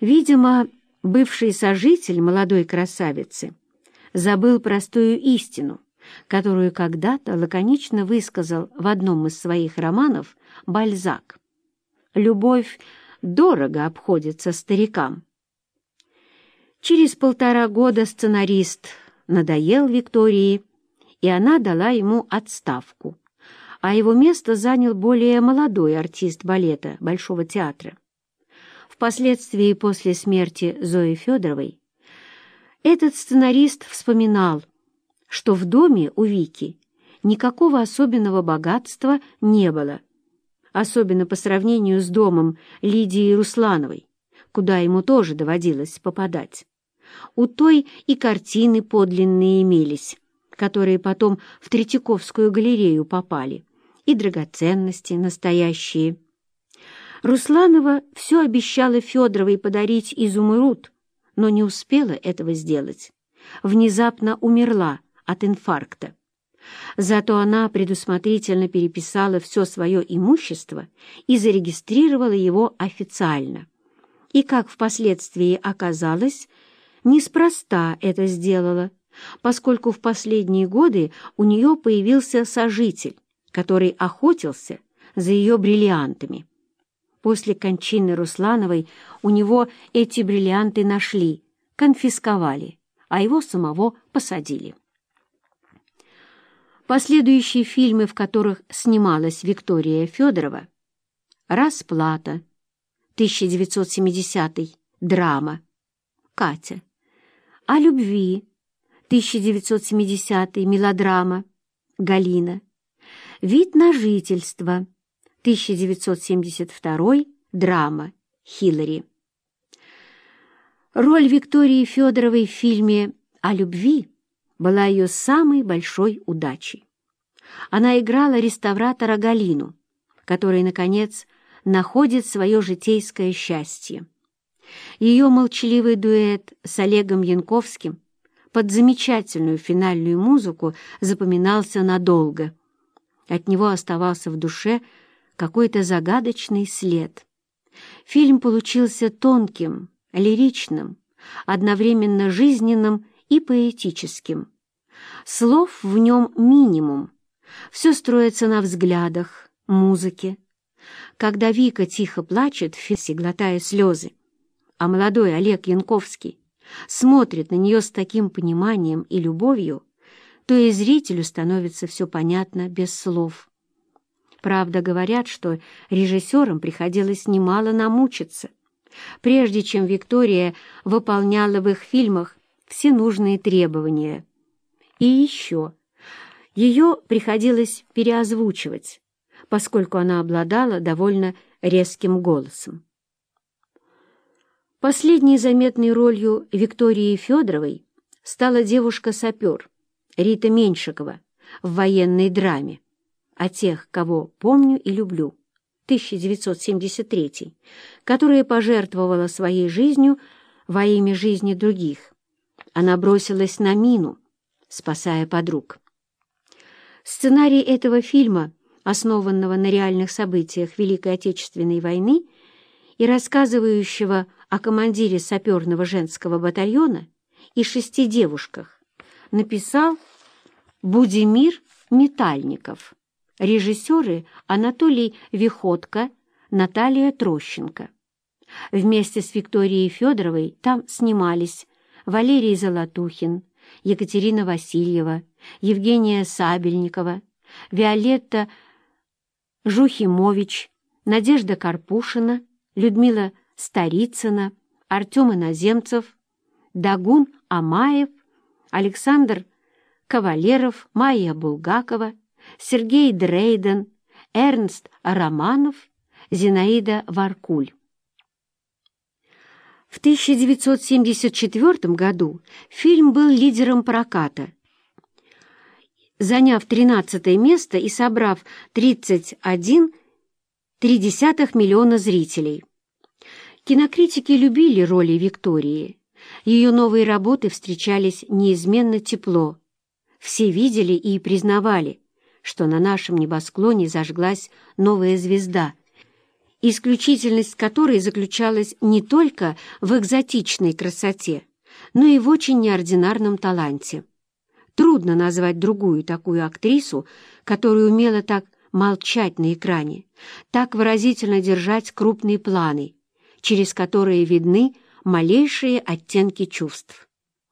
Видимо, бывший сожитель молодой красавицы забыл простую истину, которую когда-то лаконично высказал в одном из своих романов Бальзак. «Любовь дорого обходится старикам». Через полтора года сценарист надоел Виктории, и она дала ему отставку, а его место занял более молодой артист балета Большого театра. Впоследствии, после смерти Зои Федоровой, этот сценарист вспоминал, что в доме у Вики никакого особенного богатства не было, особенно по сравнению с домом Лидии Руслановой, куда ему тоже доводилось попадать. У той и картины подлинные имелись, которые потом в Третьяковскую галерею попали, и драгоценности настоящие. Русланова все обещала Федоровой подарить изумруд, но не успела этого сделать. Внезапно умерла от инфаркта. Зато она предусмотрительно переписала все свое имущество и зарегистрировала его официально. И, как впоследствии оказалось, неспроста это сделала, поскольку в последние годы у нее появился сожитель, который охотился за ее бриллиантами. После кончины Руслановой у него эти бриллианты нашли, конфисковали, а его самого посадили. Последующие фильмы, в которых снималась Виктория Федорова «Расплата», 1970 драма, Катя, «О любви», 1970 мелодрама, Галина, «Вид на жительство», 1972 драма, Хиллари. Роль Виктории Федоровой в фильме «О любви» была ее самой большой удачей. Она играла реставратора Галину, который, наконец, находит свое житейское счастье. Ее молчаливый дуэт с Олегом Янковским под замечательную финальную музыку запоминался надолго. От него оставался в душе какой-то загадочный след. Фильм получился тонким, лиричным, одновременно жизненным и поэтическим. Слов в нем минимум. Все строится на взглядах, музыке. Когда Вика тихо плачет, Фесси глотая слезы, а молодой Олег Янковский смотрит на нее с таким пониманием и любовью, то и зрителю становится все понятно без слов. Правда, говорят, что режиссерам приходилось немало намучиться, прежде чем Виктория выполняла в их фильмах все нужные требования. И еще, ее приходилось переозвучивать, поскольку она обладала довольно резким голосом. Последней заметной ролью Виктории Федоровой стала девушка-сапер Рита Меньшикова в военной драме о тех, кого помню и люблю, 1973, которая пожертвовала своей жизнью во имя жизни других. Она бросилась на мину, спасая подруг. Сценарий этого фильма, основанного на реальных событиях Великой Отечественной войны и рассказывающего о командире саперного женского батальона и шести девушках, написал Будимир Метальников. Режиссеры Анатолий Виходко, Наталья Трощенко. Вместе с Викторией Федоровой там снимались Валерий Золотухин, Екатерина Васильева, Евгения Сабельникова, Виолетта Жухимович, Надежда Карпушина, Людмила Старицына, Артем Иноземцев, Дагун Амаев, Александр Кавалеров, Майя Булгакова, Сергей Дрейден, Эрнст Романов, Зинаида Варкуль. В 1974 году фильм был лидером проката, заняв 13 место и собрав 31,3 миллиона зрителей. Кинокритики любили роли Виктории. Ее новые работы встречались неизменно тепло. Все видели и признавали, что на нашем небосклоне зажглась новая звезда — исключительность которой заключалась не только в экзотичной красоте, но и в очень неординарном таланте. Трудно назвать другую такую актрису, которая умела так молчать на экране, так выразительно держать крупные планы, через которые видны малейшие оттенки чувств.